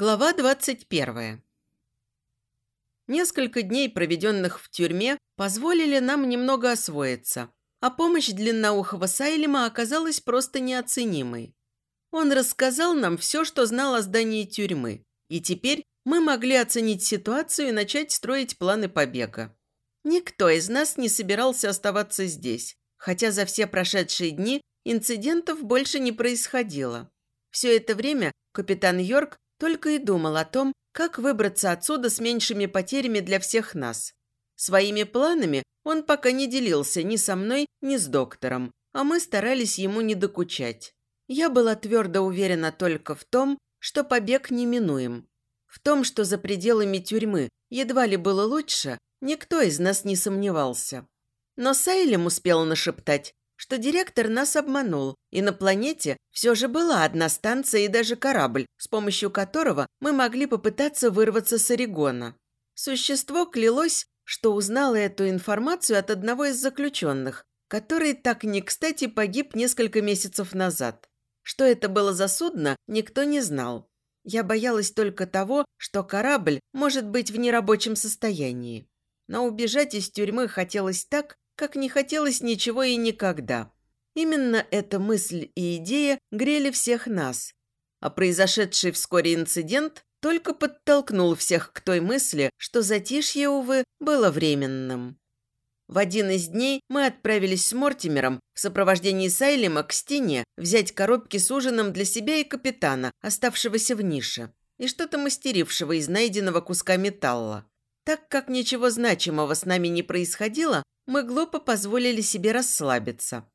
Глава 21. Несколько дней, проведенных в тюрьме, позволили нам немного освоиться, а помощь длинноухого Сайлема оказалась просто неоценимой. Он рассказал нам все, что знал о здании тюрьмы, и теперь мы могли оценить ситуацию и начать строить планы побега. Никто из нас не собирался оставаться здесь, хотя за все прошедшие дни инцидентов больше не происходило. Все это время капитан Йорк только и думал о том, как выбраться отсюда с меньшими потерями для всех нас. Своими планами он пока не делился ни со мной, ни с доктором, а мы старались ему не докучать. Я была твердо уверена только в том, что побег неминуем. В том, что за пределами тюрьмы едва ли было лучше, никто из нас не сомневался. Но Сайлем успел нашептать, что директор нас обманул, и на планете все же была одна станция и даже корабль, с помощью которого мы могли попытаться вырваться с Орегона. Существо клялось, что узнало эту информацию от одного из заключенных, который так не кстати погиб несколько месяцев назад. Что это было за судно, никто не знал. Я боялась только того, что корабль может быть в нерабочем состоянии. Но убежать из тюрьмы хотелось так, как не хотелось ничего и никогда. Именно эта мысль и идея грели всех нас. А произошедший вскоре инцидент только подтолкнул всех к той мысли, что затишье, увы, было временным. В один из дней мы отправились с Мортимером в сопровождении Сайлема к стене взять коробки с ужином для себя и капитана, оставшегося в нише, и что-то мастерившего из найденного куска металла. Так как ничего значимого с нами не происходило, мы глупо позволили себе расслабиться.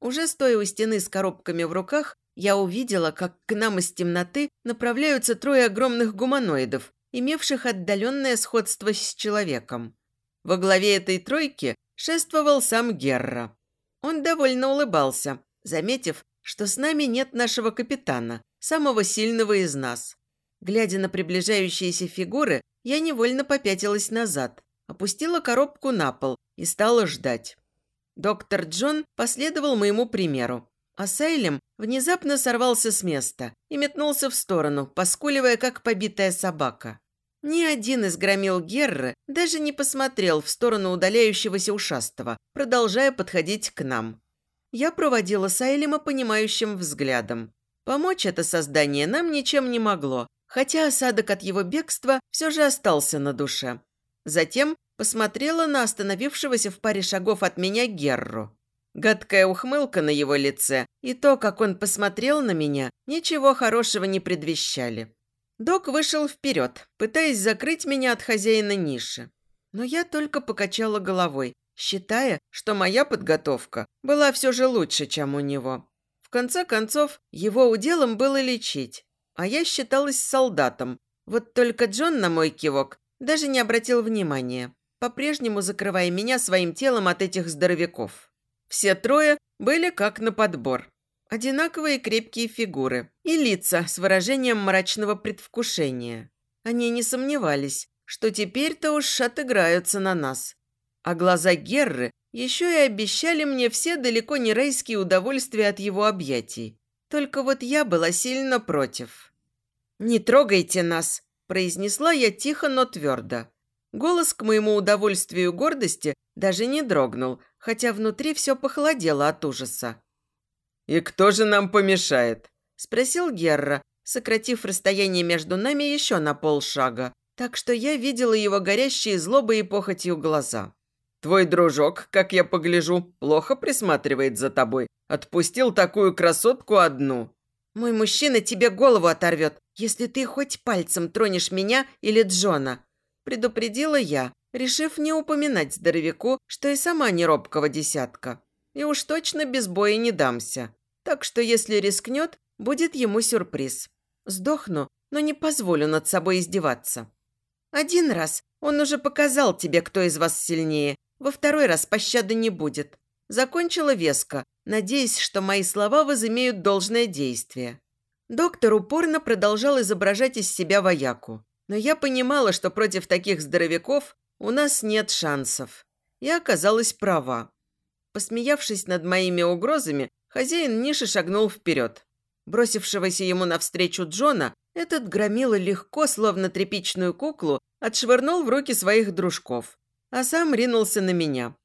Уже стоя у стены с коробками в руках, я увидела, как к нам из темноты направляются трое огромных гуманоидов, имевших отдаленное сходство с человеком. Во главе этой тройки шествовал сам Герра. Он довольно улыбался, заметив, что с нами нет нашего капитана, самого сильного из нас. Глядя на приближающиеся фигуры, я невольно попятилась назад, опустила коробку на пол и стала ждать. Доктор Джон последовал моему примеру, а Сайлем внезапно сорвался с места и метнулся в сторону, поскуливая, как побитая собака. Ни один из громил Герры даже не посмотрел в сторону удаляющегося ушастого, продолжая подходить к нам. Я проводила Сайлема понимающим взглядом. Помочь это создание нам ничем не могло, хотя осадок от его бегства все же остался на душе. Затем посмотрела на остановившегося в паре шагов от меня Герру. Гадкая ухмылка на его лице и то, как он посмотрел на меня, ничего хорошего не предвещали. Док вышел вперед, пытаясь закрыть меня от хозяина ниши. Но я только покачала головой, считая, что моя подготовка была все же лучше, чем у него. В конце концов, его уделом было лечить, а я считалась солдатом. Вот только Джон на мой кивок даже не обратил внимания по-прежнему закрывая меня своим телом от этих здоровяков. Все трое были как на подбор. Одинаковые крепкие фигуры и лица с выражением мрачного предвкушения. Они не сомневались, что теперь-то уж отыграются на нас. А глаза Герры еще и обещали мне все далеко не райские удовольствия от его объятий. Только вот я была сильно против. «Не трогайте нас!» – произнесла я тихо, но твердо. Голос, к моему удовольствию и гордости, даже не дрогнул, хотя внутри все похолодело от ужаса. «И кто же нам помешает?» – спросил Герра, сократив расстояние между нами еще на полшага, так что я видела его горящие злобой и похотью глаза. «Твой дружок, как я погляжу, плохо присматривает за тобой. Отпустил такую красотку одну». «Мой мужчина тебе голову оторвет, если ты хоть пальцем тронешь меня или Джона», предупредила я, решив не упоминать здоровяку, что и сама не робкого десятка. И уж точно без боя не дамся. Так что если рискнет, будет ему сюрприз. Сдохну, но не позволю над собой издеваться. Один раз он уже показал тебе, кто из вас сильнее. Во второй раз пощады не будет. Закончила веско, надеясь, что мои слова возымеют должное действие. Доктор упорно продолжал изображать из себя вояку. Но я понимала, что против таких здоровяков у нас нет шансов. Я оказалась права. Посмеявшись над моими угрозами, хозяин ниши шагнул вперед. Бросившегося ему навстречу Джона, этот громила легко, словно тряпичную куклу, отшвырнул в руки своих дружков, а сам ринулся на меня.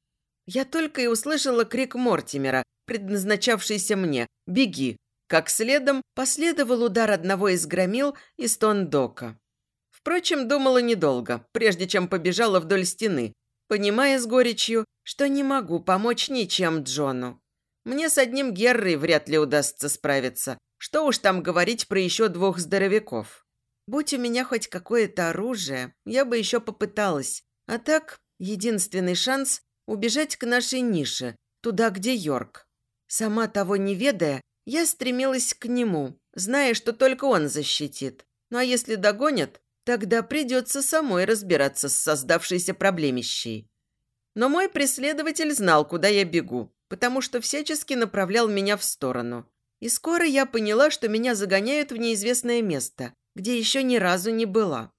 Я только и услышала крик Мортимера, предназначавшийся мне «Беги!», как следом последовал удар одного из громил и стон Дока. Впрочем, думала недолго, прежде чем побежала вдоль стены, понимая с горечью, что не могу помочь ничем Джону. Мне с одним Геррой вряд ли удастся справиться. Что уж там говорить про еще двух здоровяков. Будь у меня хоть какое-то оружие, я бы еще попыталась. А так, единственный шанс – убежать к нашей нише, туда, где Йорк. Сама того не ведая, я стремилась к нему, зная, что только он защитит. Ну а если догонят, тогда придется самой разбираться с создавшейся проблемищей. Но мой преследователь знал, куда я бегу, потому что всячески направлял меня в сторону. И скоро я поняла, что меня загоняют в неизвестное место, где еще ни разу не была.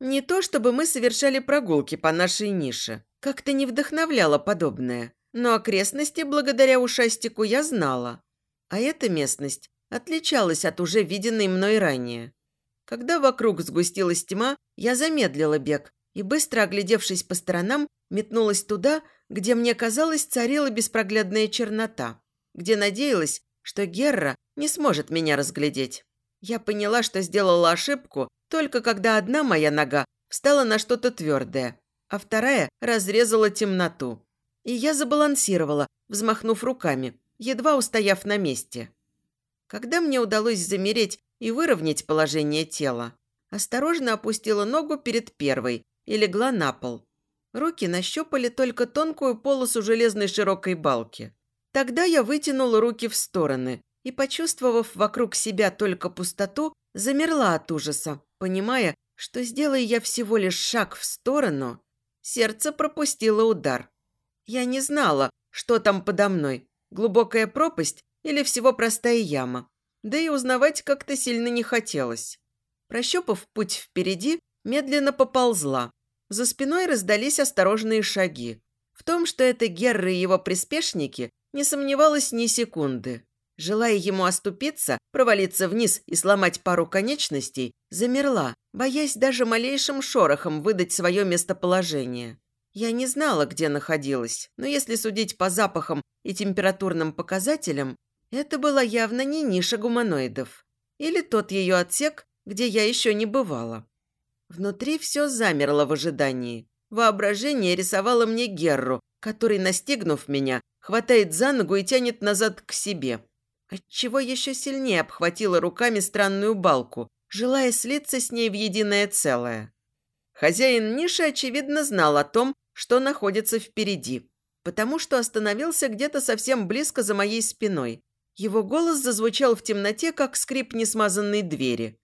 Не то чтобы мы совершали прогулки по нашей нише, как-то не вдохновляло подобное, но окрестности благодаря ушастику я знала. А эта местность отличалась от уже виденной мной ранее. Когда вокруг сгустилась тьма, я замедлила бег и, быстро оглядевшись по сторонам, метнулась туда, где, мне казалось, царила беспроглядная чернота, где надеялась, что Герра не сможет меня разглядеть. Я поняла, что сделала ошибку только когда одна моя нога встала на что-то твердое, а вторая разрезала темноту. И я забалансировала, взмахнув руками, едва устояв на месте. Когда мне удалось замереть и выровнять положение тела, осторожно опустила ногу перед первой и легла на пол. Руки нащупали только тонкую полосу железной широкой балки. Тогда я вытянула руки в стороны и, почувствовав вокруг себя только пустоту, замерла от ужаса, понимая, что, сделая я всего лишь шаг в сторону, сердце пропустило удар. Я не знала, что там подо мной, глубокая пропасть или всего простая яма. Да и узнавать как-то сильно не хотелось. Прощупав путь впереди, медленно поползла. За спиной раздались осторожные шаги. В том, что это Герры и его приспешники, не сомневалась ни секунды. Желая ему оступиться, провалиться вниз и сломать пару конечностей, замерла, боясь даже малейшим шорохом выдать свое местоположение. Я не знала, где находилась, но если судить по запахам и температурным показателям, это была явно не ниша гуманоидов. Или тот ее отсек, где я еще не бывала. Внутри все замерло в ожидании. Воображение рисовало мне Герру, который, настигнув меня, хватает за ногу и тянет назад к себе. Отчего еще сильнее обхватила руками странную балку, желая слиться с ней в единое целое. Хозяин ниши, очевидно, знал о том, что находится впереди, потому что остановился где-то совсем близко за моей спиной. Его голос зазвучал в темноте, как скрип несмазанной двери.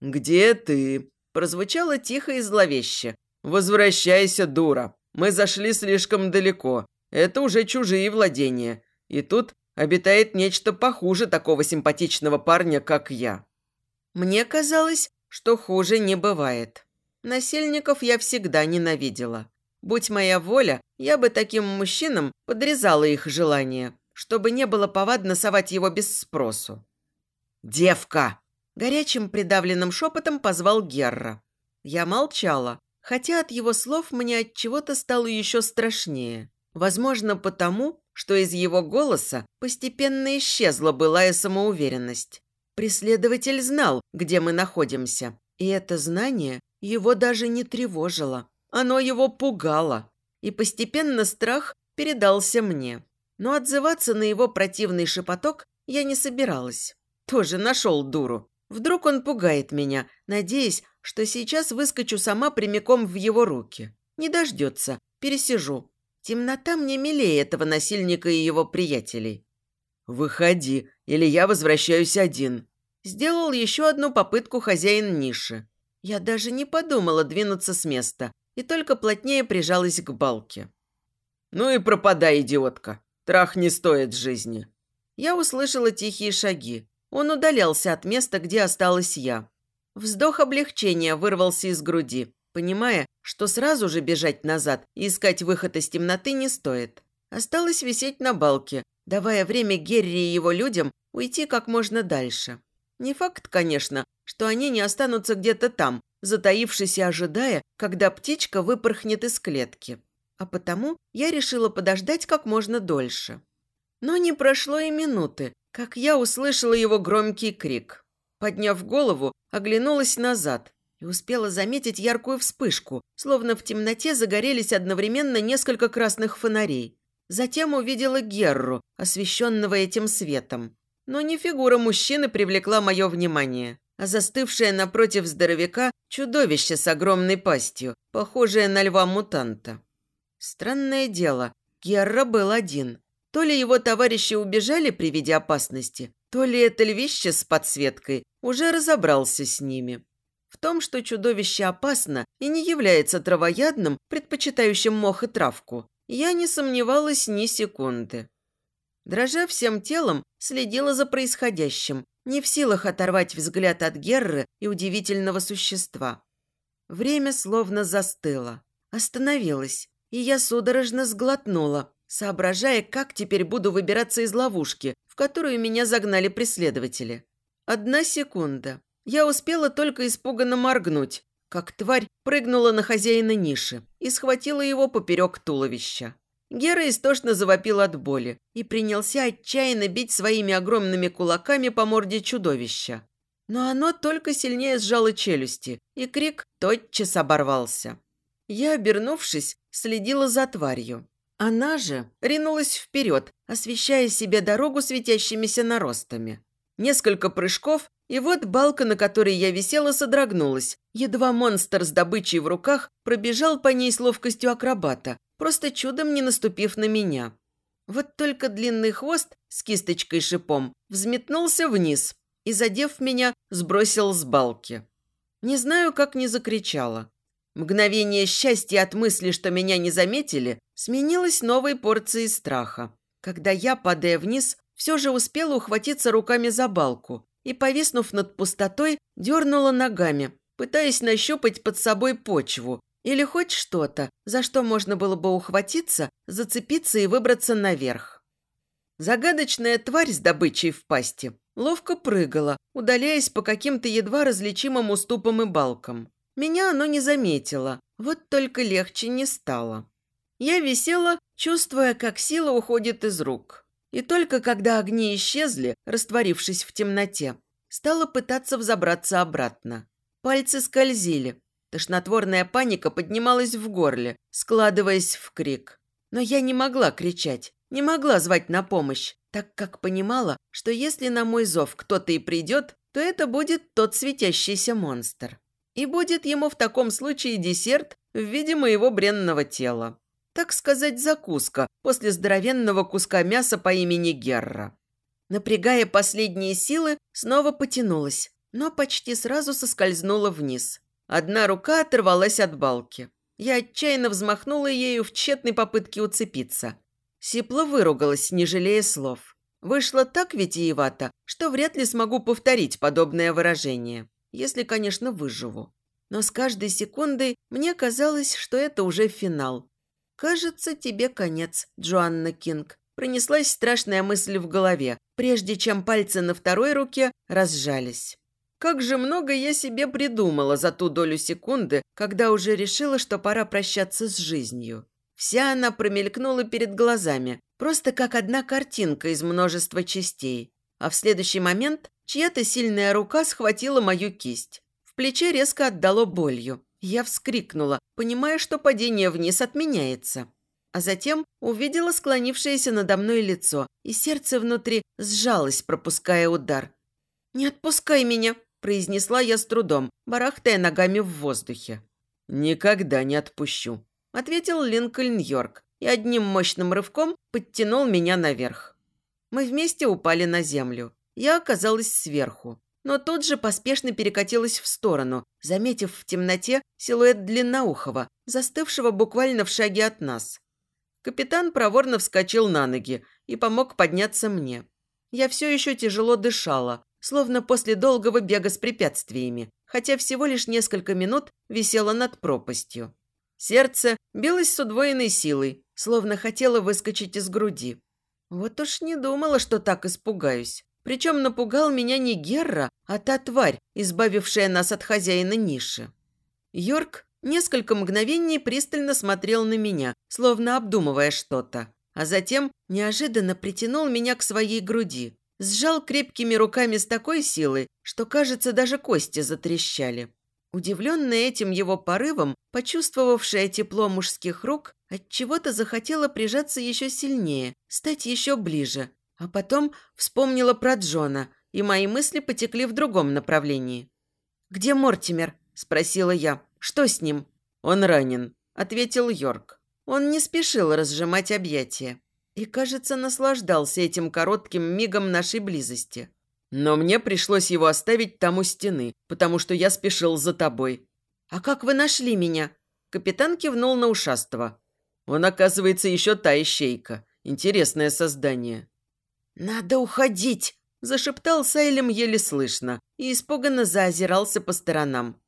«Где ты?» Прозвучало тихо и зловеще. «Возвращайся, дура. Мы зашли слишком далеко. Это уже чужие владения. И тут обитает нечто похуже такого симпатичного парня, как я». Мне казалось, что хуже не бывает. Насильников я всегда ненавидела. Будь моя воля, я бы таким мужчинам подрезала их желание, чтобы не было повадно совать его без спросу. «Девка!» – горячим придавленным шепотом позвал Герра. Я молчала, хотя от его слов мне от чего-то стало еще страшнее. Возможно, потому, что из его голоса постепенно исчезла былая самоуверенность. Преследователь знал, где мы находимся, и это знание его даже не тревожило. Оно его пугало, и постепенно страх передался мне. Но отзываться на его противный шепоток я не собиралась. Тоже нашел дуру. Вдруг он пугает меня, надеясь, что сейчас выскочу сама прямиком в его руки. Не дождется, пересижу. Темнота мне милее этого насильника и его приятелей. «Выходи, или я возвращаюсь один». Сделал еще одну попытку хозяин ниши. Я даже не подумала двинуться с места и только плотнее прижалась к балке. «Ну и пропадай, идиотка. Трах не стоит жизни». Я услышала тихие шаги. Он удалялся от места, где осталась я. Вздох облегчения вырвался из груди, понимая, что сразу же бежать назад и искать выход из темноты не стоит. Осталось висеть на балке, давая время Герри и его людям уйти как можно дальше. Не факт, конечно, что они не останутся где-то там, затаившись и ожидая, когда птичка выпорхнет из клетки. А потому я решила подождать как можно дольше. Но не прошло и минуты, как я услышала его громкий крик. Подняв голову, оглянулась назад и успела заметить яркую вспышку, словно в темноте загорелись одновременно несколько красных фонарей. Затем увидела Герру, освещенного этим светом. Но не фигура мужчины привлекла мое внимание, а застывшее напротив здоровяка чудовище с огромной пастью, похожее на льва-мутанта. Странное дело, Герра был один. То ли его товарищи убежали при виде опасности, то ли это львище с подсветкой уже разобрался с ними. В том, что чудовище опасно и не является травоядным, предпочитающим мох и травку, я не сомневалась ни секунды. Дрожа всем телом, следила за происходящим, не в силах оторвать взгляд от Герры и удивительного существа. Время словно застыло, остановилось, и я судорожно сглотнула, соображая, как теперь буду выбираться из ловушки, в которую меня загнали преследователи. Одна секунда. Я успела только испуганно моргнуть, как тварь прыгнула на хозяина ниши и схватила его поперек туловища. Гера истошно завопил от боли и принялся отчаянно бить своими огромными кулаками по морде чудовища. Но оно только сильнее сжало челюсти, и крик тотчас оборвался. Я, обернувшись, следила за тварью. Она же ринулась вперед, освещая себе дорогу светящимися наростами. Несколько прыжков, и вот балка, на которой я висела, содрогнулась. Едва монстр с добычей в руках пробежал по ней с ловкостью акробата, просто чудом не наступив на меня. Вот только длинный хвост с кисточкой шипом взметнулся вниз и, задев меня, сбросил с балки. Не знаю, как не закричала. Мгновение счастья от мысли, что меня не заметили, сменилось новой порцией страха. Когда я, падая вниз, все же успела ухватиться руками за балку и, повиснув над пустотой, дернула ногами, пытаясь нащупать под собой почву или хоть что-то, за что можно было бы ухватиться, зацепиться и выбраться наверх. Загадочная тварь с добычей в пасти ловко прыгала, удаляясь по каким-то едва различимым уступам и балкам. Меня оно не заметило, вот только легче не стало. Я висела, чувствуя, как сила уходит из рук. И только когда огни исчезли, растворившись в темноте, стала пытаться взобраться обратно. Пальцы скользили. Тошнотворная паника поднималась в горле, складываясь в крик. Но я не могла кричать, не могла звать на помощь, так как понимала, что если на мой зов кто-то и придет, то это будет тот светящийся монстр. И будет ему в таком случае десерт в виде моего бренного тела. Так сказать, закуска после здоровенного куска мяса по имени Герра. Напрягая последние силы, снова потянулась, но почти сразу соскользнула вниз. Одна рука оторвалась от балки. Я отчаянно взмахнула ею в тщетной попытке уцепиться. Сипло выругалась, не жалея слов. Вышло так витиевато, что вряд ли смогу повторить подобное выражение если, конечно, выживу. Но с каждой секундой мне казалось, что это уже финал. «Кажется, тебе конец, Джоанна Кинг», пронеслась страшная мысль в голове, прежде чем пальцы на второй руке разжались. Как же много я себе придумала за ту долю секунды, когда уже решила, что пора прощаться с жизнью. Вся она промелькнула перед глазами, просто как одна картинка из множества частей. А в следующий момент Чья-то сильная рука схватила мою кисть. В плече резко отдало болью. Я вскрикнула, понимая, что падение вниз отменяется. А затем увидела склонившееся надо мной лицо, и сердце внутри сжалось, пропуская удар. «Не отпускай меня!» – произнесла я с трудом, барахтая ногами в воздухе. «Никогда не отпущу», – ответил Линкольн Йорк и одним мощным рывком подтянул меня наверх. Мы вместе упали на землю. Я оказалась сверху, но тут же поспешно перекатилась в сторону, заметив в темноте силуэт длинноухого, застывшего буквально в шаге от нас. Капитан проворно вскочил на ноги и помог подняться мне. Я все еще тяжело дышала, словно после долгого бега с препятствиями, хотя всего лишь несколько минут висела над пропастью. Сердце билось с удвоенной силой, словно хотело выскочить из груди. Вот уж не думала, что так испугаюсь. Причем напугал меня не Герра, а та тварь, избавившая нас от хозяина ниши. Йорк несколько мгновений пристально смотрел на меня, словно обдумывая что-то, а затем неожиданно притянул меня к своей груди, сжал крепкими руками с такой силой, что, кажется, даже кости затрещали. Удивленная этим его порывом, почувствовавшая тепло мужских рук, от чего то захотела прижаться еще сильнее, стать еще ближе, а потом вспомнила про Джона, и мои мысли потекли в другом направлении. «Где Мортимер?» – спросила я. «Что с ним?» «Он ранен», – ответил Йорк. Он не спешил разжимать объятия и, кажется, наслаждался этим коротким мигом нашей близости. Но мне пришлось его оставить там у стены, потому что я спешил за тобой. А как вы нашли меня? Капитан кивнул на ушастого. Он, оказывается, еще та ищейка. Интересное создание. «Надо уходить!» – зашептал Сайлем еле слышно и испуганно заозирался по сторонам.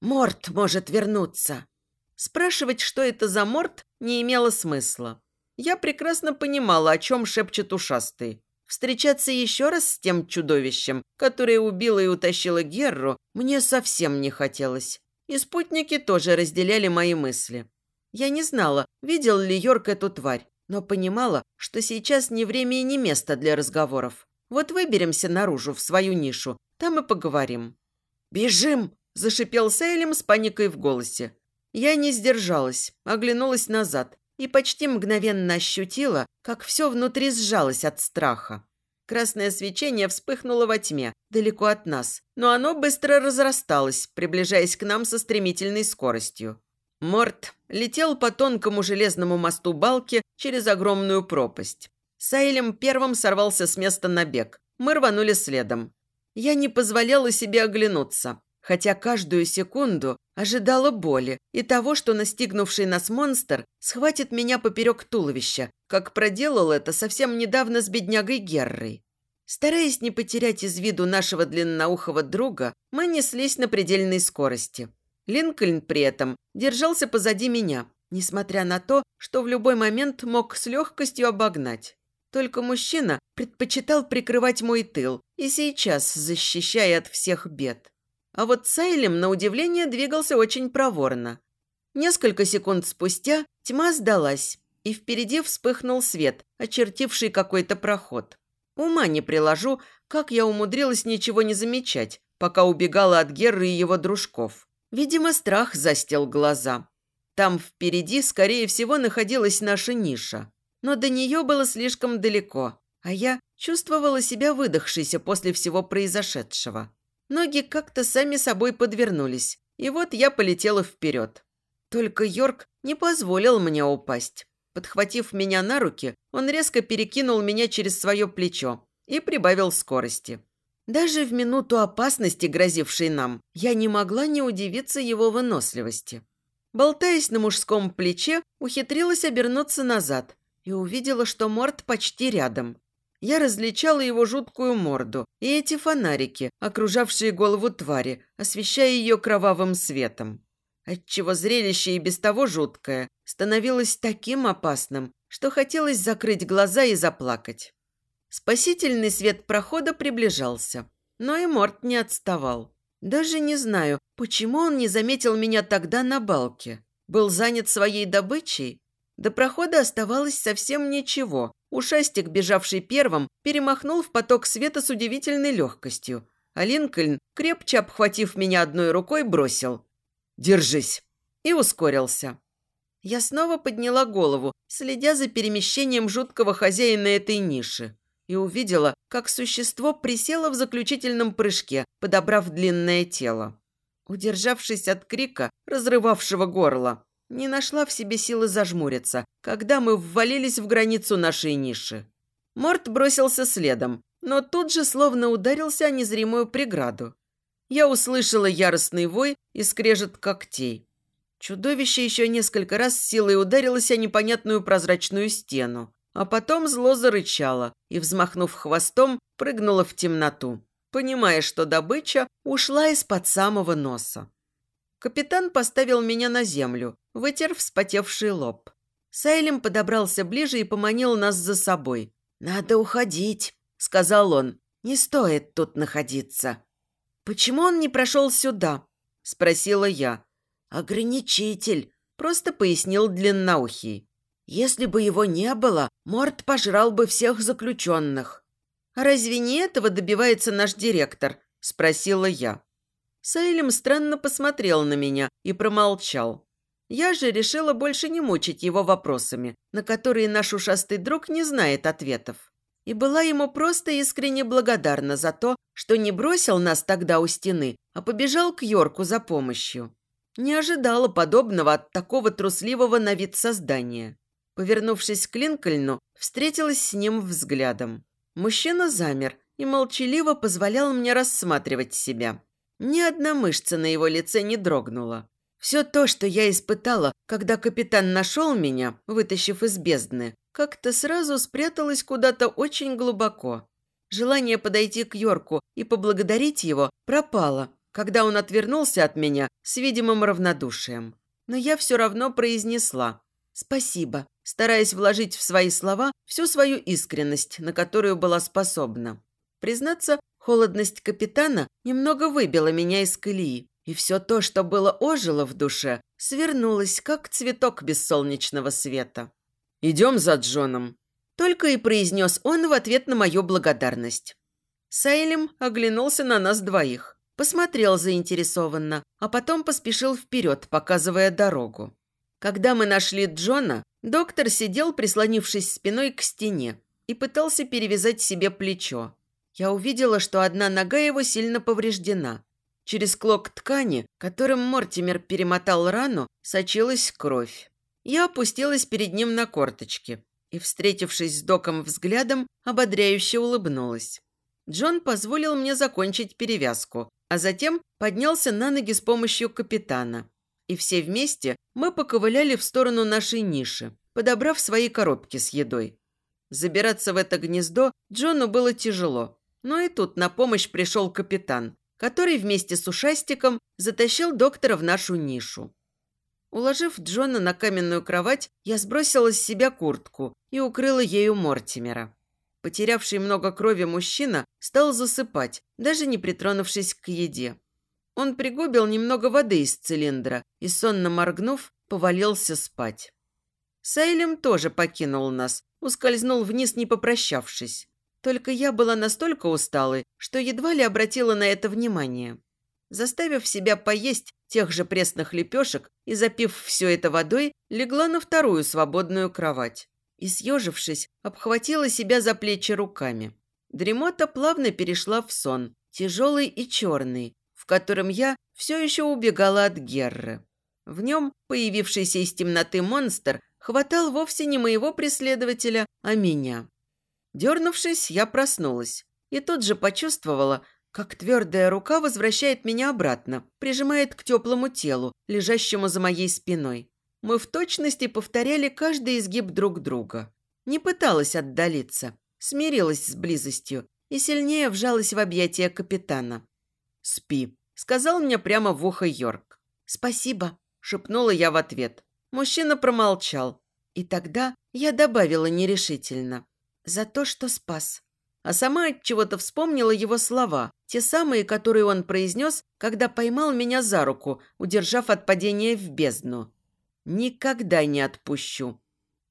«Морт может вернуться!» Спрашивать, что это за морт, не имело смысла. Я прекрасно понимала, о чем шепчет ушастый. Встречаться еще раз с тем чудовищем, которое убило и утащило Герру, мне совсем не хотелось. И спутники тоже разделяли мои мысли. Я не знала, видел ли Йорк эту тварь, но понимала, что сейчас не время и не место для разговоров. Вот выберемся наружу, в свою нишу, там и поговорим. «Бежим!» – зашипел Сейлем с паникой в голосе. Я не сдержалась, оглянулась назад и почти мгновенно ощутила, как все внутри сжалось от страха. Красное свечение вспыхнуло во тьме, далеко от нас, но оно быстро разрасталось, приближаясь к нам со стремительной скоростью. Морт летел по тонкому железному мосту балки через огромную пропасть. Сайлем первым сорвался с места на бег. Мы рванули следом. Я не позволяла себе оглянуться хотя каждую секунду ожидала боли и того, что настигнувший нас монстр схватит меня поперек туловища, как проделал это совсем недавно с беднягой Геррой. Стараясь не потерять из виду нашего длинноухого друга, мы неслись на предельной скорости. Линкольн при этом держался позади меня, несмотря на то, что в любой момент мог с легкостью обогнать. Только мужчина предпочитал прикрывать мой тыл и сейчас защищая от всех бед. А вот Сайлем, на удивление, двигался очень проворно. Несколько секунд спустя тьма сдалась, и впереди вспыхнул свет, очертивший какой-то проход. Ума не приложу, как я умудрилась ничего не замечать, пока убегала от Герры и его дружков. Видимо, страх застил глаза. Там впереди, скорее всего, находилась наша ниша. Но до нее было слишком далеко, а я чувствовала себя выдохшейся после всего произошедшего. Ноги как-то сами собой подвернулись, и вот я полетела вперед. Только Йорк не позволил мне упасть. Подхватив меня на руки, он резко перекинул меня через свое плечо и прибавил скорости. Даже в минуту опасности, грозившей нам, я не могла не удивиться его выносливости. Болтаясь на мужском плече, ухитрилась обернуться назад и увидела, что Морд почти рядом. Я различала его жуткую морду и эти фонарики, окружавшие голову твари, освещая ее кровавым светом. Отчего зрелище и без того жуткое становилось таким опасным, что хотелось закрыть глаза и заплакать. Спасительный свет прохода приближался, но и Морт не отставал. Даже не знаю, почему он не заметил меня тогда на балке. Был занят своей добычей? До прохода оставалось совсем ничего, Ушастик, бежавший первым, перемахнул в поток света с удивительной легкостью, а Линкольн, крепче обхватив меня одной рукой, бросил «Держись!» и ускорился. Я снова подняла голову, следя за перемещением жуткого хозяина этой ниши, и увидела, как существо присело в заключительном прыжке, подобрав длинное тело. Удержавшись от крика, разрывавшего горло, не нашла в себе силы зажмуриться, когда мы ввалились в границу нашей ниши. Морт бросился следом, но тут же словно ударился о незримую преграду. Я услышала яростный вой и скрежет когтей. Чудовище еще несколько раз силой ударилось о непонятную прозрачную стену, а потом зло зарычало и, взмахнув хвостом, прыгнуло в темноту, понимая, что добыча ушла из-под самого носа. Капитан поставил меня на землю, вытер вспотевший лоб. Сайлем подобрался ближе и поманил нас за собой. «Надо уходить», – сказал он. Не стоит тут находиться». «Почему он не прошел сюда?» – спросила я. «Ограничитель», – просто пояснил длинноухий. «Если бы его не было, Морт пожрал бы всех заключенных». «Разве не этого добивается наш директор?» – спросила я. Сайлем странно посмотрел на меня и промолчал. Я же решила больше не мучить его вопросами, на которые наш ушастый друг не знает ответов. И была ему просто искренне благодарна за то, что не бросил нас тогда у стены, а побежал к Йорку за помощью. Не ожидала подобного от такого трусливого на вид создания. Повернувшись к Линкольну, встретилась с ним взглядом. Мужчина замер и молчаливо позволял мне рассматривать себя. Ни одна мышца на его лице не дрогнула. Все то, что я испытала, когда капитан нашел меня, вытащив из бездны, как-то сразу спряталось куда-то очень глубоко. Желание подойти к Йорку и поблагодарить его пропало, когда он отвернулся от меня с видимым равнодушием. Но я все равно произнесла «Спасибо», стараясь вложить в свои слова всю свою искренность, на которую была способна. Признаться, холодность капитана немного выбила меня из колеи, и все то, что было ожило в душе, свернулось, как цветок без солнечного света. «Идем за Джоном», – только и произнес он в ответ на мою благодарность. Сайлем оглянулся на нас двоих, посмотрел заинтересованно, а потом поспешил вперед, показывая дорогу. Когда мы нашли Джона, доктор сидел, прислонившись спиной к стене, и пытался перевязать себе плечо. Я увидела, что одна нога его сильно повреждена – Через клок ткани, которым Мортимер перемотал рану, сочилась кровь. Я опустилась перед ним на корточки и, встретившись с доком взглядом, ободряюще улыбнулась. Джон позволил мне закончить перевязку, а затем поднялся на ноги с помощью капитана. И все вместе мы поковыляли в сторону нашей ниши, подобрав свои коробки с едой. Забираться в это гнездо Джону было тяжело, но и тут на помощь пришел капитан, который вместе с ушастиком затащил доктора в нашу нишу. Уложив Джона на каменную кровать, я сбросила с себя куртку и укрыла ею Мортимера. Потерявший много крови мужчина стал засыпать, даже не притронувшись к еде. Он пригубил немного воды из цилиндра и, сонно моргнув, повалился спать. Сайлем тоже покинул нас, ускользнул вниз, не попрощавшись. Только я была настолько усталой, что едва ли обратила на это внимание. Заставив себя поесть тех же пресных лепешек и запив все это водой, легла на вторую свободную кровать. И, съежившись, обхватила себя за плечи руками. Дремота плавно перешла в сон, тяжелый и черный, в котором я все еще убегала от Герры. В нем появившийся из темноты монстр хватал вовсе не моего преследователя, а меня. Дернувшись, я проснулась и тут же почувствовала, как твердая рука возвращает меня обратно, прижимает к теплому телу, лежащему за моей спиной. Мы в точности повторяли каждый изгиб друг друга. Не пыталась отдалиться, смирилась с близостью и сильнее вжалась в объятия капитана. «Спи», – сказал мне прямо в ухо Йорк. «Спасибо», – шепнула я в ответ. Мужчина промолчал. И тогда я добавила нерешительно за то, что спас. А сама от чего-то вспомнила его слова, те самые, которые он произнес, когда поймал меня за руку, удержав от падения в бездну. «Никогда не отпущу».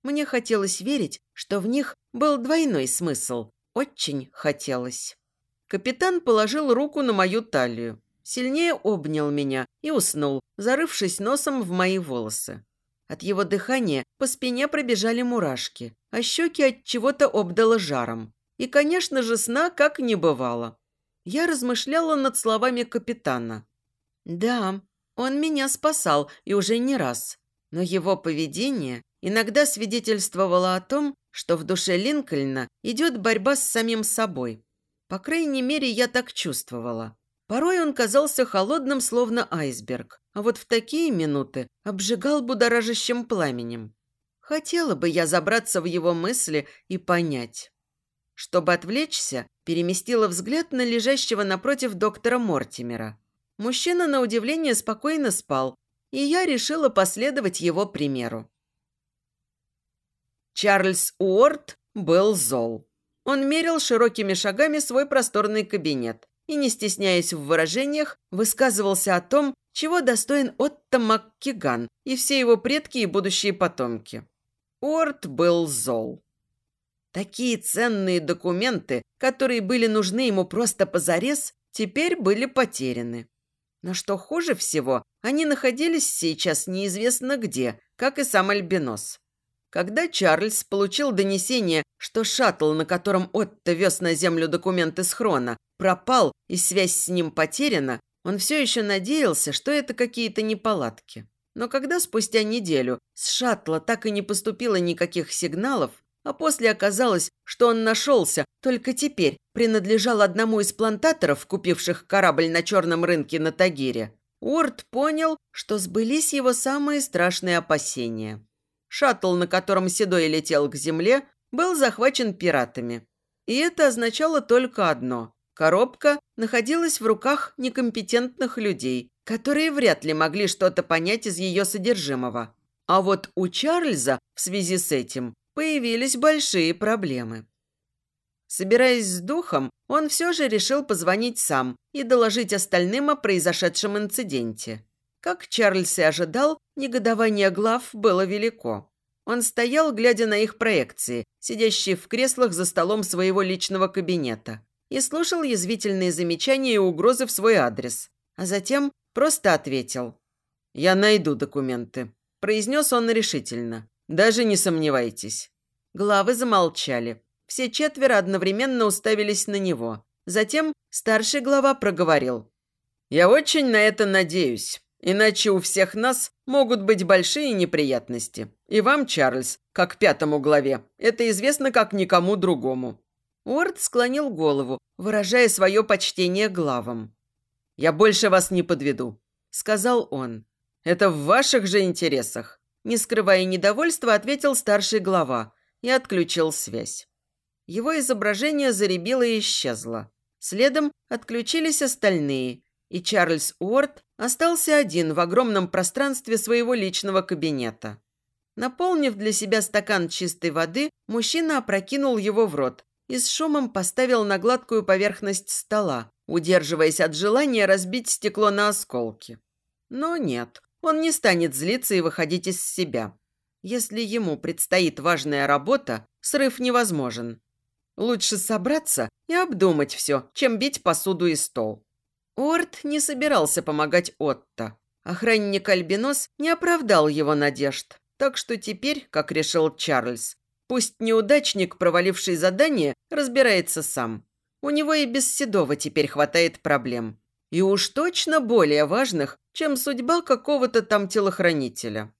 Мне хотелось верить, что в них был двойной смысл. Очень хотелось. Капитан положил руку на мою талию, сильнее обнял меня и уснул, зарывшись носом в мои волосы. От его дыхания по спине пробежали мурашки, а щеки от чего-то обдало жаром. И, конечно же, сна как не бывало. Я размышляла над словами капитана. Да, он меня спасал, и уже не раз. Но его поведение иногда свидетельствовало о том, что в душе Линкольна идет борьба с самим собой. По крайней мере, я так чувствовала. Порой он казался холодным, словно айсберг, а вот в такие минуты обжигал будоражащим пламенем. Хотела бы я забраться в его мысли и понять. Чтобы отвлечься, переместила взгляд на лежащего напротив доктора Мортимера. Мужчина, на удивление, спокойно спал, и я решила последовать его примеру. Чарльз Уорд был зол. Он мерил широкими шагами свой просторный кабинет и, не стесняясь в выражениях, высказывался о том, чего достоин Отто Маккиган и все его предки и будущие потомки. Орт был зол. Такие ценные документы, которые были нужны ему просто позарез, теперь были потеряны. Но что хуже всего, они находились сейчас неизвестно где, как и сам Альбинос. Когда Чарльз получил донесение, что шаттл, на котором Отто вез на землю документы с Хрона, пропал и связь с ним потеряна, он все еще надеялся, что это какие-то неполадки. Но когда спустя неделю с шаттла так и не поступило никаких сигналов, а после оказалось, что он нашелся, только теперь принадлежал одному из плантаторов, купивших корабль на черном рынке на Тагире, Уорд понял, что сбылись его самые страшные опасения. Шаттл, на котором Седой летел к земле, был захвачен пиратами. И это означало только одно – коробка находилась в руках некомпетентных людей, которые вряд ли могли что-то понять из ее содержимого. А вот у Чарльза в связи с этим появились большие проблемы. Собираясь с духом, он все же решил позвонить сам и доложить остальным о произошедшем инциденте. Как Чарльз и ожидал, негодование глав было велико. Он стоял, глядя на их проекции, сидящие в креслах за столом своего личного кабинета, и слушал язвительные замечания и угрозы в свой адрес, а затем просто ответил. «Я найду документы», – произнес он решительно. Даже не сомневайтесь». Главы замолчали. Все четверо одновременно уставились на него. Затем старший глава проговорил. «Я очень на это надеюсь. Иначе у всех нас могут быть большие неприятности. И вам, Чарльз, как пятому главе, это известно как никому другому». Уорд склонил голову, выражая свое почтение главам. «Я больше вас не подведу», — сказал он. «Это в ваших же интересах. Не скрывая недовольства, ответил старший глава и отключил связь. Его изображение заребило и исчезло. Следом отключились остальные, и Чарльз Уорд остался один в огромном пространстве своего личного кабинета. Наполнив для себя стакан чистой воды, мужчина опрокинул его в рот и с шумом поставил на гладкую поверхность стола, удерживаясь от желания разбить стекло на осколки. Но нет, он не станет злиться и выходить из себя. Если ему предстоит важная работа, срыв невозможен. Лучше собраться и обдумать все, чем бить посуду и стол. Уорд не собирался помогать Отто. Охранник Альбинос не оправдал его надежд. Так что теперь, как решил Чарльз, пусть неудачник, проваливший задание, разбирается сам. У него и без Седова теперь хватает проблем. И уж точно более важных, чем судьба какого-то там телохранителя.